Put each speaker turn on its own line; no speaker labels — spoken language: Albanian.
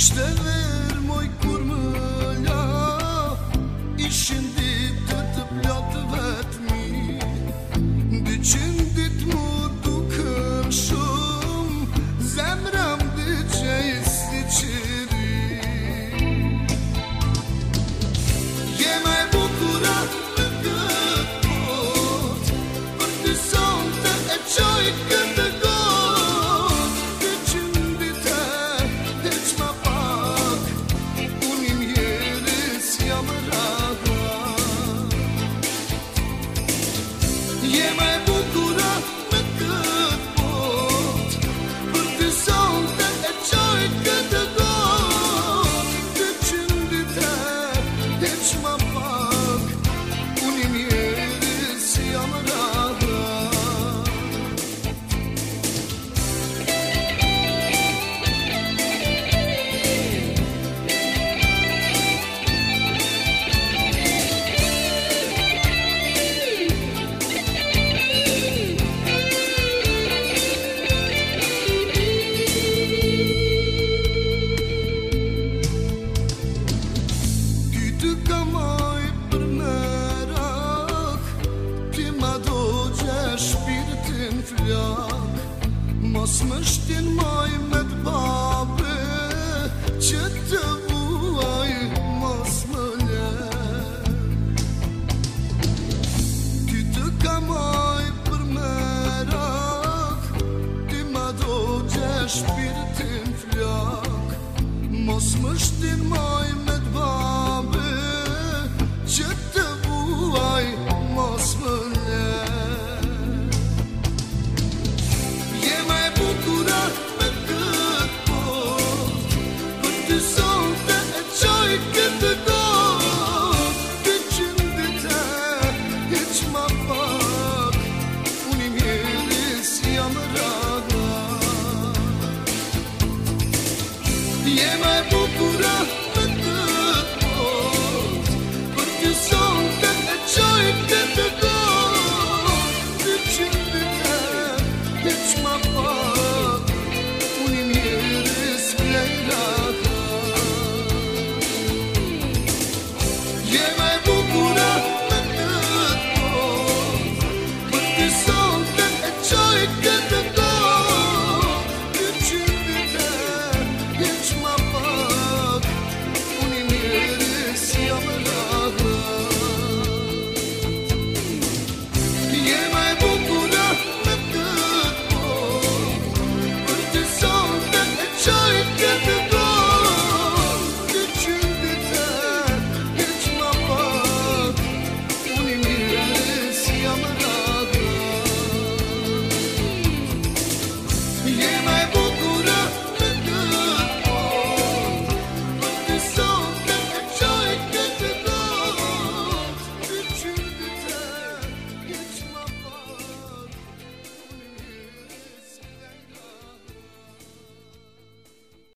İşte ve plak Mos më shtin maj me të babe Që të buaj mos më nje Ty të kamaj për merak Ty ma do gjesh pirtin flak Mos më shtin maj 也买不